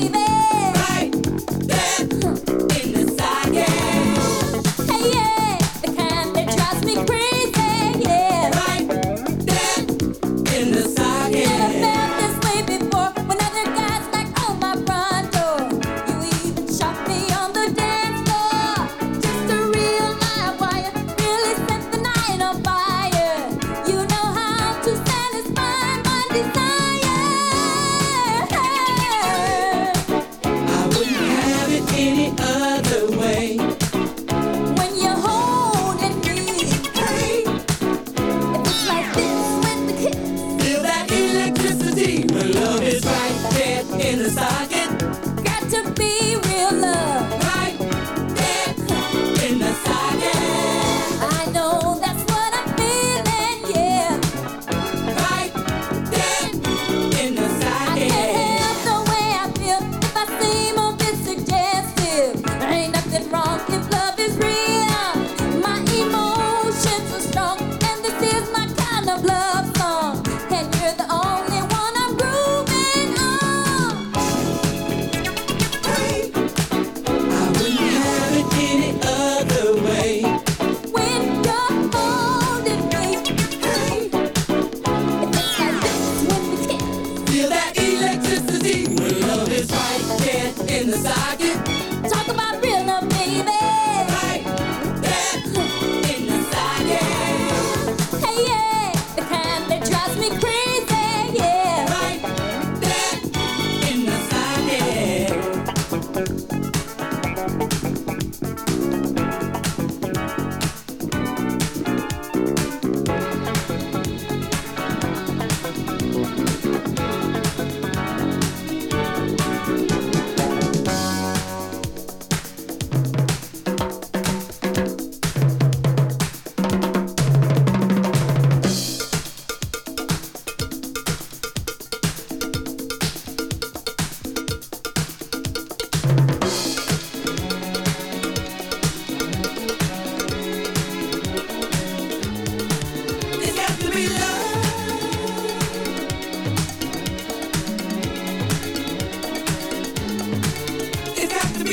baby. Road right, dead in the socket. Talk about real love, baby.